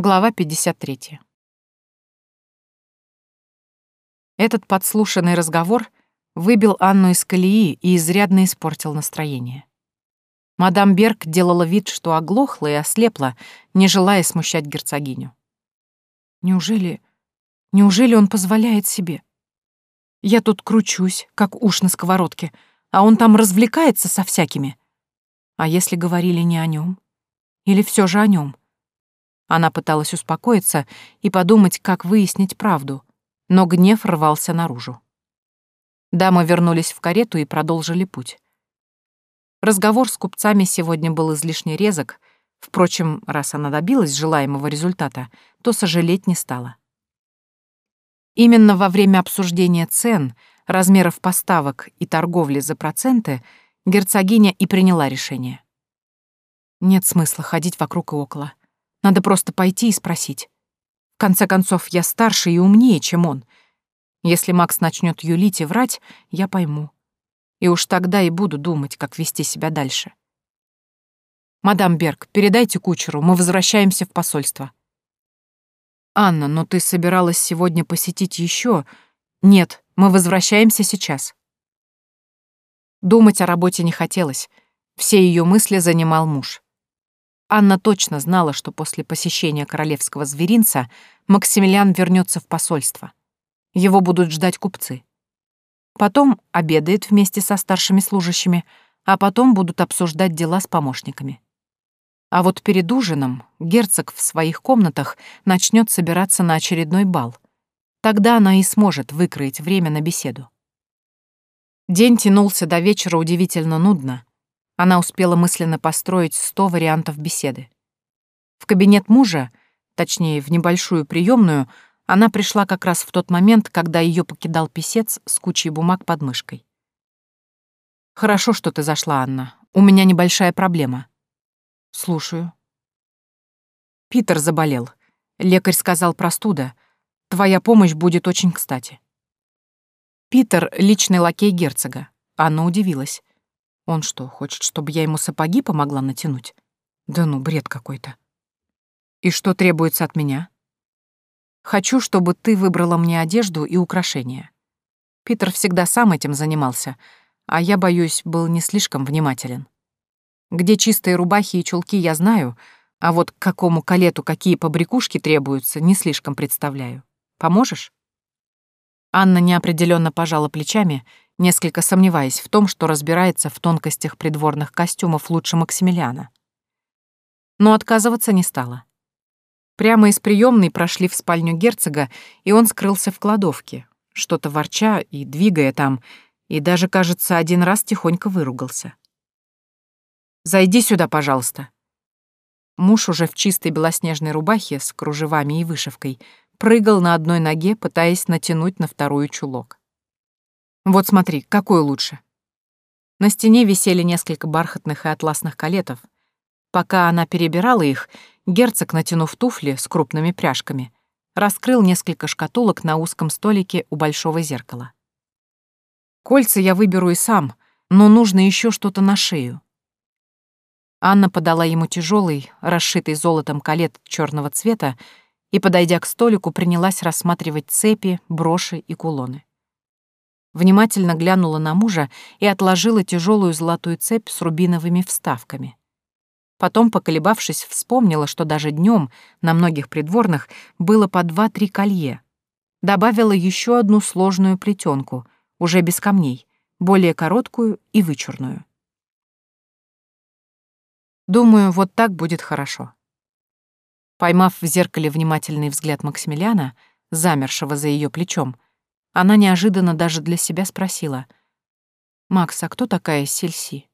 Глава 53. Этот подслушанный разговор выбил Анну из колеи и изрядно испортил настроение. Мадам Берг делала вид, что оглохла и ослепла, не желая смущать герцогиню. Неужели... Неужели он позволяет себе? Я тут кручусь, как уж на сковородке, а он там развлекается со всякими. А если говорили не о нем? Или все же о нем? Она пыталась успокоиться и подумать, как выяснить правду, но гнев рвался наружу. Дамы вернулись в карету и продолжили путь. Разговор с купцами сегодня был излишне резок, впрочем, раз она добилась желаемого результата, то сожалеть не стала. Именно во время обсуждения цен, размеров поставок и торговли за проценты герцогиня и приняла решение. Нет смысла ходить вокруг и около. Надо просто пойти и спросить. В конце концов, я старше и умнее, чем он. Если Макс начнет юлить и врать, я пойму. И уж тогда и буду думать, как вести себя дальше. «Мадам Берг, передайте кучеру, мы возвращаемся в посольство». «Анна, но ты собиралась сегодня посетить еще? «Нет, мы возвращаемся сейчас». Думать о работе не хотелось. Все ее мысли занимал муж. Анна точно знала, что после посещения королевского зверинца Максимилиан вернется в посольство. Его будут ждать купцы. Потом обедает вместе со старшими служащими, а потом будут обсуждать дела с помощниками. А вот перед ужином герцог в своих комнатах начнет собираться на очередной бал. Тогда она и сможет выкроить время на беседу. День тянулся до вечера удивительно нудно, она успела мысленно построить сто вариантов беседы. В кабинет мужа, точнее, в небольшую приемную, она пришла как раз в тот момент, когда ее покидал писец с кучей бумаг под мышкой. «Хорошо, что ты зашла, Анна. У меня небольшая проблема». «Слушаю». Питер заболел. Лекарь сказал простуда. Твоя помощь будет очень кстати. Питер — личный лакей герцога. Анна удивилась. Он что, хочет, чтобы я ему сапоги помогла натянуть? Да ну, бред какой-то. И что требуется от меня? Хочу, чтобы ты выбрала мне одежду и украшения. Питер всегда сам этим занимался, а я, боюсь, был не слишком внимателен. Где чистые рубахи и чулки я знаю, а вот к какому калету какие побрякушки требуются, не слишком представляю. Поможешь? Анна неопределенно пожала плечами несколько сомневаясь в том, что разбирается в тонкостях придворных костюмов лучше Максимилиана. Но отказываться не стала. Прямо из приемной прошли в спальню герцога, и он скрылся в кладовке, что-то ворча и двигая там, и даже, кажется, один раз тихонько выругался. «Зайди сюда, пожалуйста». Муж уже в чистой белоснежной рубахе с кружевами и вышивкой прыгал на одной ноге, пытаясь натянуть на вторую чулок. Вот смотри, какой лучше. На стене висели несколько бархатных и атласных калетов. Пока она перебирала их, герцог, натянув туфли с крупными пряжками, раскрыл несколько шкатулок на узком столике у большого зеркала. Кольца я выберу и сам, но нужно еще что-то на шею. Анна подала ему тяжелый, расшитый золотом калет черного цвета и, подойдя к столику, принялась рассматривать цепи, броши и кулоны внимательно глянула на мужа и отложила тяжелую золотую цепь с рубиновыми вставками. Потом, поколебавшись, вспомнила, что даже днем на многих придворных было по два-три колье. Добавила еще одну сложную плетенку, уже без камней, более короткую и вычурную. Думаю, вот так будет хорошо. Поймав в зеркале внимательный взгляд Максимилиана, замершего за ее плечом, она неожиданно даже для себя спросила. «Макс, а кто такая Сельси?»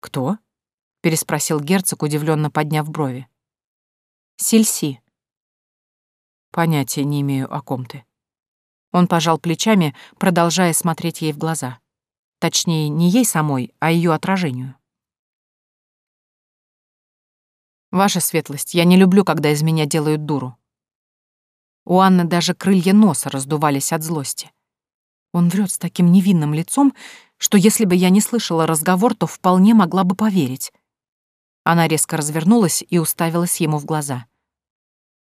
«Кто?» — переспросил герцог, удивленно подняв брови. «Сельси». «Понятия не имею, о ком ты». Он пожал плечами, продолжая смотреть ей в глаза. Точнее, не ей самой, а ее отражению. «Ваша светлость, я не люблю, когда из меня делают дуру», у Анны даже крылья носа раздувались от злости. Он врет с таким невинным лицом, что если бы я не слышала разговор, то вполне могла бы поверить. Она резко развернулась и уставилась ему в глаза.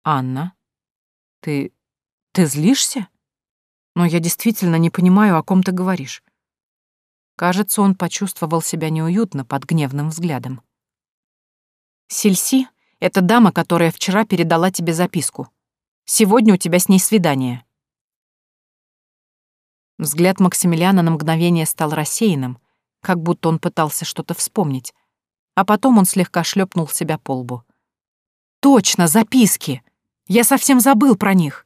Анна, ты... ты злишься? Но я действительно не понимаю, о ком ты говоришь. Кажется, он почувствовал себя неуютно под гневным взглядом. Сельси — это дама, которая вчера передала тебе записку. Сегодня у тебя с ней свидание. Взгляд Максимилиана на мгновение стал рассеянным, как будто он пытался что-то вспомнить, а потом он слегка шлепнул себя по лбу. «Точно, записки! Я совсем забыл про них!»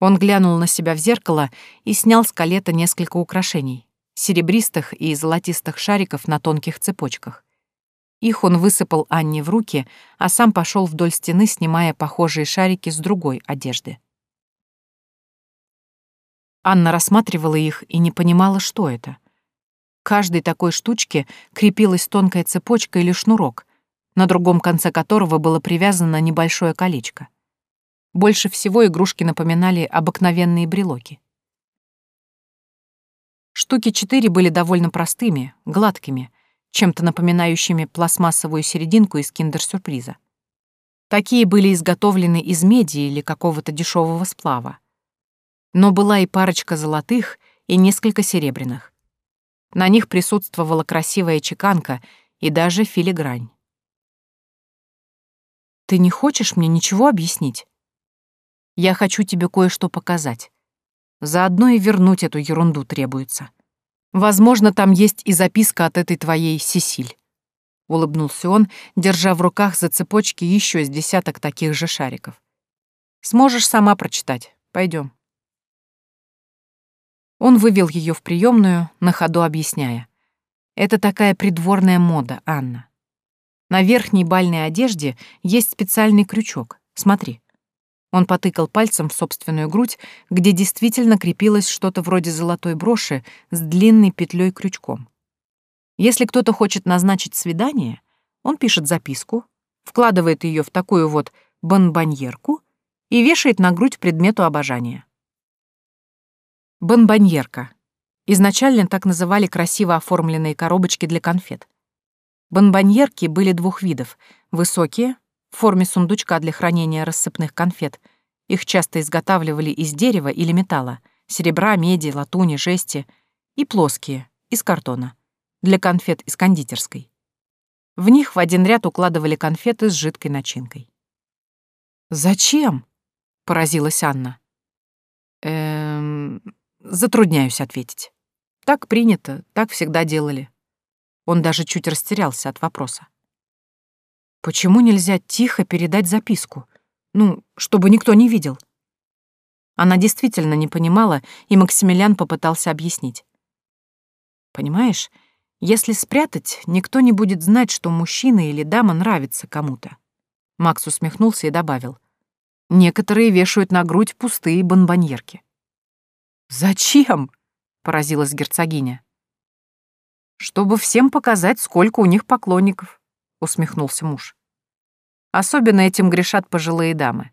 Он глянул на себя в зеркало и снял с калета несколько украшений, серебристых и золотистых шариков на тонких цепочках. Их он высыпал Анне в руки, а сам пошел вдоль стены, снимая похожие шарики с другой одежды. Анна рассматривала их и не понимала, что это. К каждой такой штучке крепилась тонкая цепочка или шнурок, на другом конце которого было привязано небольшое колечко. Больше всего игрушки напоминали обыкновенные брелоки. Штуки четыре были довольно простыми, гладкими, чем-то напоминающими пластмассовую серединку из киндер-сюрприза. Такие были изготовлены из меди или какого-то дешевого сплава. Но была и парочка золотых, и несколько серебряных. На них присутствовала красивая чеканка и даже филигрань. «Ты не хочешь мне ничего объяснить?» Я хочу тебе кое-что показать. Заодно и вернуть эту ерунду требуется. Возможно, там есть и записка от этой твоей Сесиль. Улыбнулся он, держа в руках за цепочки еще с десяток таких же шариков. Сможешь сама прочитать. Пойдем. Он вывел ее в приемную, на ходу объясняя. Это такая придворная мода, Анна. На верхней бальной одежде есть специальный крючок. Смотри. Он потыкал пальцем в собственную грудь, где действительно крепилось что-то вроде золотой броши с длинной петлей крючком. Если кто-то хочет назначить свидание, он пишет записку, вкладывает ее в такую вот бонбоньерку и вешает на грудь предмету обожания. Бонбоньерка. Изначально так называли красиво оформленные коробочки для конфет. Бонбоньерки были двух видов — высокие, в форме сундучка для хранения рассыпных конфет. Их часто изготавливали из дерева или металла, серебра, меди, латуни, жести, и плоские, из картона, для конфет из кондитерской. В них в один ряд укладывали конфеты с жидкой начинкой. «Зачем?» — поразилась Анна. «Эм... Затрудняюсь ответить. Так принято, так всегда делали». Он даже чуть растерялся от вопроса. Почему нельзя тихо передать записку? Ну, чтобы никто не видел. Она действительно не понимала, и Максимилиан попытался объяснить. Понимаешь, если спрятать, никто не будет знать, что мужчина или дама нравится кому-то. Макс усмехнулся и добавил. Некоторые вешают на грудь пустые бонбоньерки. «Зачем?» — поразилась герцогиня. «Чтобы всем показать, сколько у них поклонников», — усмехнулся муж. Особенно этим грешат пожилые дамы.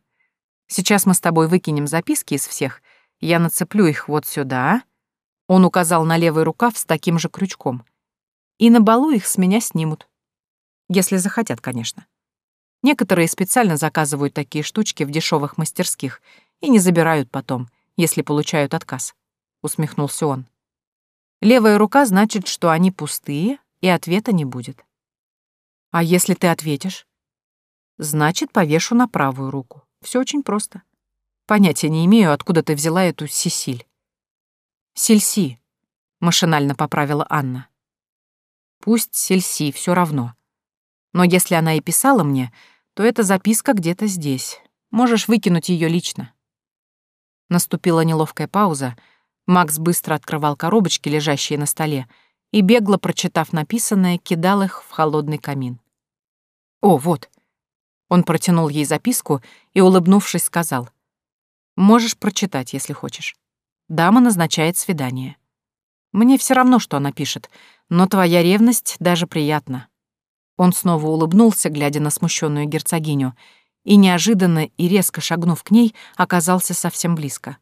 Сейчас мы с тобой выкинем записки из всех. Я нацеплю их вот сюда. Он указал на левый рукав с таким же крючком. И на балу их с меня снимут. Если захотят, конечно. Некоторые специально заказывают такие штучки в дешевых мастерских и не забирают потом, если получают отказ. Усмехнулся он. Левая рука значит, что они пустые, и ответа не будет. А если ты ответишь? Значит, повешу на правую руку. Все очень просто. Понятия не имею, откуда ты взяла эту Сесиль. Сельси, машинально поправила Анна. Пусть Сельси, все равно. Но если она и писала мне, то эта записка где-то здесь. Можешь выкинуть ее лично. Наступила неловкая пауза. Макс быстро открывал коробочки, лежащие на столе, и, бегло прочитав написанное, кидал их в холодный камин. «О, вот, он протянул ей записку и, улыбнувшись, сказал. «Можешь прочитать, если хочешь. Дама назначает свидание. Мне все равно, что она пишет, но твоя ревность даже приятна». Он снова улыбнулся, глядя на смущенную герцогиню, и неожиданно и резко шагнув к ней, оказался совсем близко.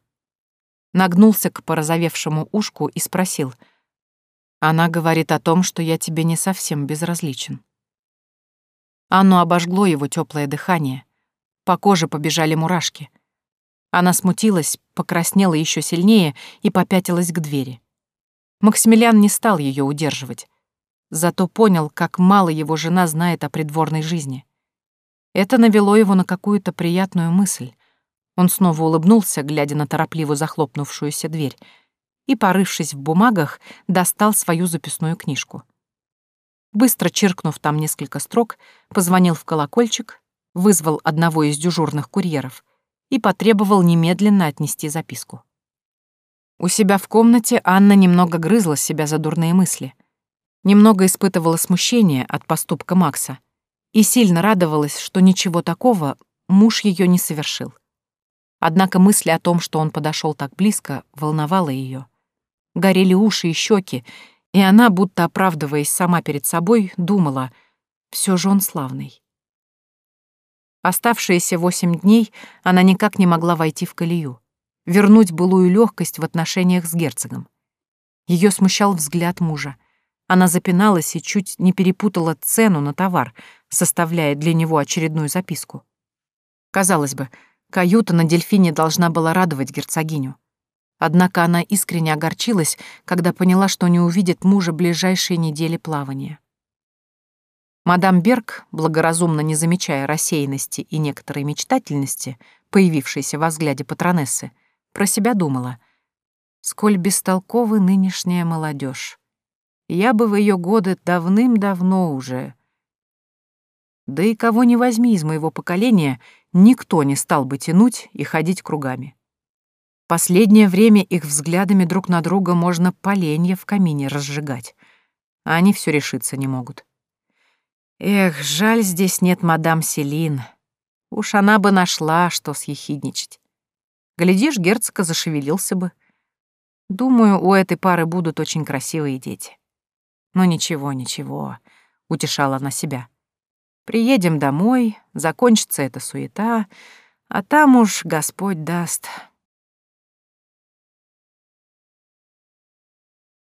Нагнулся к порозовевшему ушку и спросил. «Она говорит о том, что я тебе не совсем безразличен». Анну обожгло его теплое дыхание. По коже побежали мурашки. Она смутилась, покраснела еще сильнее и попятилась к двери. Максимилиан не стал ее удерживать. Зато понял, как мало его жена знает о придворной жизни. Это навело его на какую-то приятную мысль. Он снова улыбнулся, глядя на торопливо захлопнувшуюся дверь, и, порывшись в бумагах, достал свою записную книжку. Быстро чиркнув там несколько строк, позвонил в колокольчик, вызвал одного из дежурных курьеров и потребовал немедленно отнести записку. У себя в комнате Анна немного грызла себя за дурные мысли. Немного испытывала смущение от поступка Макса и сильно радовалась, что ничего такого муж ее не совершил. Однако мысли о том, что он подошел так близко, волновала ее. Горели уши и щеки, и она, будто оправдываясь сама перед собой, думала, все же он славный. Оставшиеся восемь дней она никак не могла войти в колею, вернуть былую легкость в отношениях с герцогом. Ее смущал взгляд мужа. Она запиналась и чуть не перепутала цену на товар, составляя для него очередную записку. Казалось бы, каюта на дельфине должна была радовать герцогиню. Однако она искренне огорчилась, когда поняла, что не увидит мужа ближайшие недели плавания. Мадам Берг, благоразумно не замечая рассеянности и некоторой мечтательности, появившейся во взгляде патронессы, про себя думала, сколь бестолковы нынешняя молодежь. Я бы в ее годы давным-давно уже... Да и кого не возьми из моего поколения, никто не стал бы тянуть и ходить кругами. Последнее время их взглядами друг на друга можно поленья в камине разжигать, а они все решиться не могут. Эх, жаль, здесь нет мадам Селин. Уж она бы нашла, что съехидничать. Глядишь, герцога зашевелился бы. Думаю, у этой пары будут очень красивые дети. Но ничего, ничего, утешала она себя. Приедем домой, закончится эта суета, а там уж Господь даст.